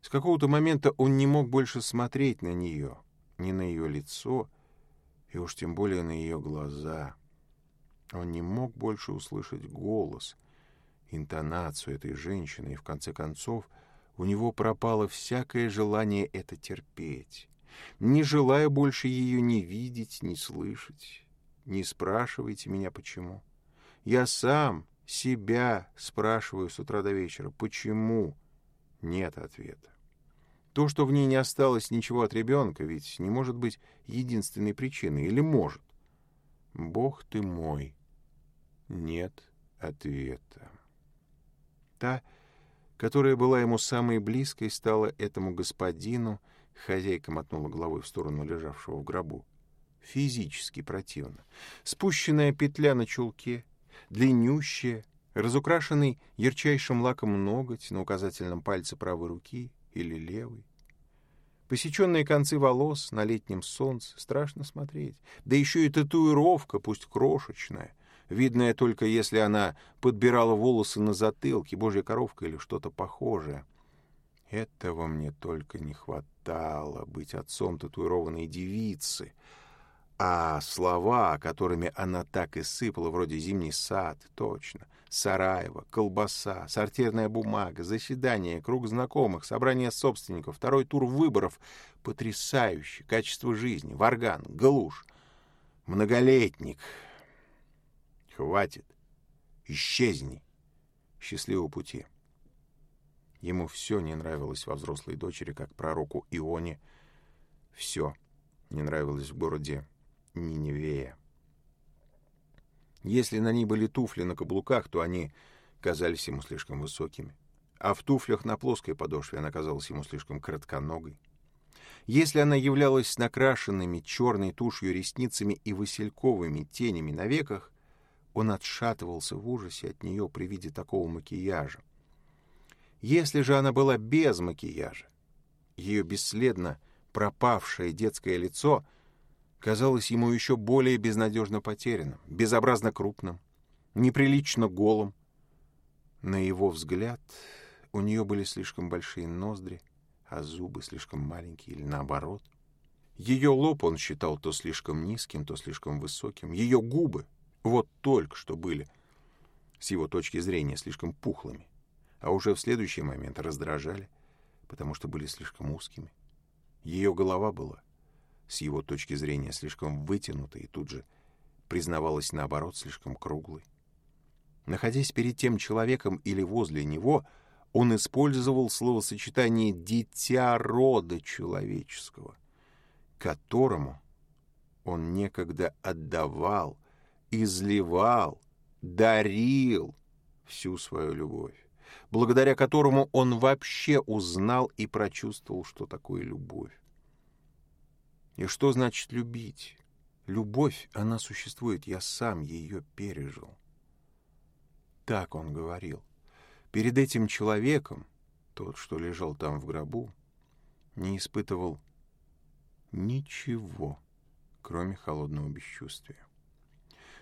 С какого-то момента он не мог больше смотреть на нее, ни на ее лицо, и уж тем более на ее глаза. Он не мог больше услышать голос, интонацию этой женщины, и в конце концов у него пропало всякое желание это терпеть, не желая больше ее ни видеть, ни слышать. Не спрашивайте меня почему. Я сам себя спрашиваю с утра до вечера, почему нет ответа. То, что в ней не осталось ничего от ребенка, ведь не может быть единственной причиной, или может? Бог ты мой, нет ответа. Та, которая была ему самой близкой, стала этому господину, хозяйка мотнула головой в сторону лежавшего в гробу, физически противно. Спущенная петля на чулке — длиннющие, разукрашенный ярчайшим лаком ноготь на указательном пальце правой руки или левой. Посеченные концы волос на летнем солнце страшно смотреть. Да еще и татуировка, пусть крошечная, видная только если она подбирала волосы на затылке, божья коровка или что-то похожее. Этого мне только не хватало, быть отцом татуированной девицы — а слова, которыми она так и сыпала, вроде «Зимний сад», точно, Сараева «Колбаса», «Сортирная бумага», «Заседание», «Круг знакомых», «Собрание собственников», «Второй тур выборов», «Потрясающе», «Качество жизни», «Варган», «Галуш», «Многолетник». «Хватит! Исчезни! Счастливого пути!» Ему все не нравилось во взрослой дочери, как пророку Ионе все не нравилось в городе Ниневея. Если на ней были туфли на каблуках, то они казались ему слишком высокими. А в туфлях на плоской подошве она казалась ему слишком кратконогой. Если она являлась накрашенными черной тушью ресницами и васильковыми тенями на веках, он отшатывался в ужасе от нее при виде такого макияжа. Если же она была без макияжа, ее бесследно пропавшее детское лицо — Казалось ему еще более безнадежно потерянным, безобразно крупным, неприлично голым. На его взгляд у нее были слишком большие ноздри, а зубы слишком маленькие или наоборот. Ее лоб он считал то слишком низким, то слишком высоким. Ее губы, вот только что были, с его точки зрения, слишком пухлыми, а уже в следующий момент раздражали, потому что были слишком узкими. Ее голова была с его точки зрения слишком вытянутой и тут же признавалась наоборот слишком круглой. Находясь перед тем человеком или возле него, он использовал словосочетание «дитя рода человеческого», которому он некогда отдавал, изливал, дарил всю свою любовь благодаря которому он вообще узнал и прочувствовал, что такое любовь. И что значит любить? Любовь, она существует, я сам ее пережил. Так он говорил. Перед этим человеком, тот, что лежал там в гробу, не испытывал ничего, кроме холодного бесчувствия.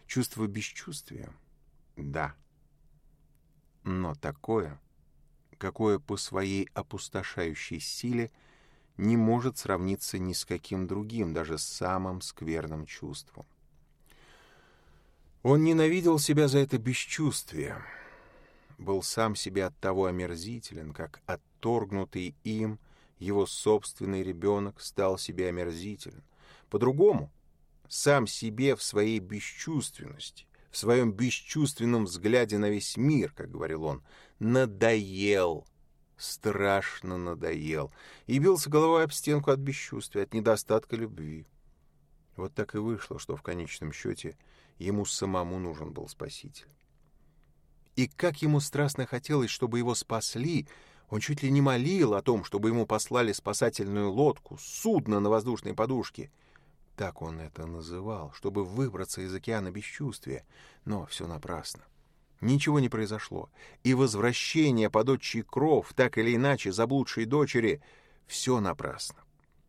Чувство бесчувствия — да, но такое, какое по своей опустошающей силе — не может сравниться ни с каким другим, даже с самым скверным чувством. Он ненавидел себя за это бесчувствие, был сам себе оттого омерзителен, как отторгнутый им его собственный ребенок стал себе омерзителен. По-другому, сам себе в своей бесчувственности, в своем бесчувственном взгляде на весь мир, как говорил он, надоел Страшно надоел. И бился головой об стенку от бесчувствия, от недостатка любви. Вот так и вышло, что в конечном счете ему самому нужен был спаситель. И как ему страстно хотелось, чтобы его спасли, он чуть ли не молил о том, чтобы ему послали спасательную лодку, судно на воздушной подушке. Так он это называл, чтобы выбраться из океана бесчувствия, но все напрасно. Ничего не произошло, и возвращение под отчий кров, так или иначе заблудшей дочери, все напрасно.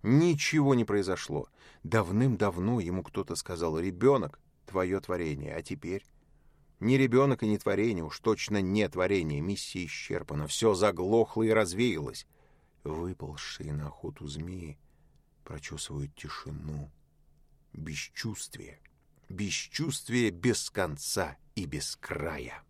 Ничего не произошло. Давным-давно ему кто-то сказал «Ребенок — твое творение, а теперь...» Не ребенок и не творение, уж точно не творение, миссия исчерпана, все заглохло и развеялось. Выползшие на охоту змеи прочесывают тишину, бесчувствие, бесчувствие без конца — и без края.